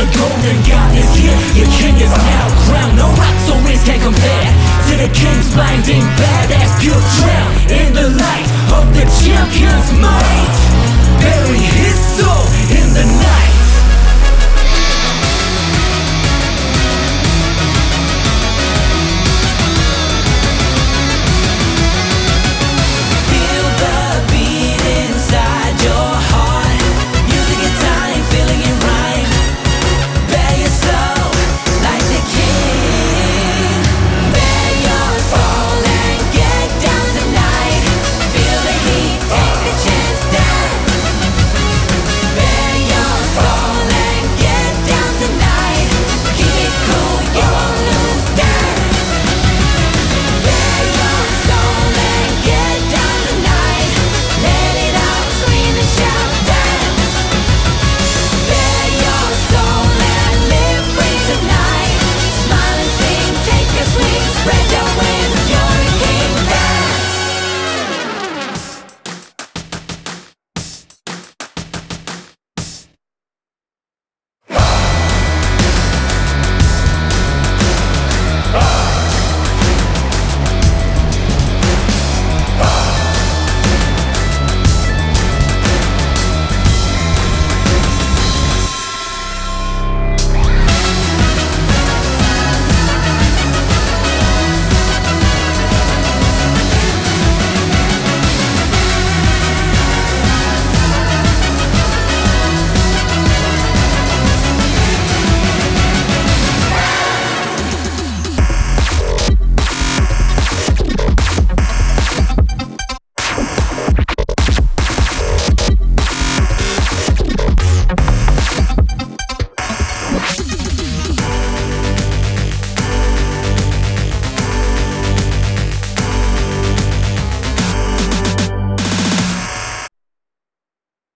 the golden god is here. Your king is now crowned No rocks or winds can compare To the king's blinding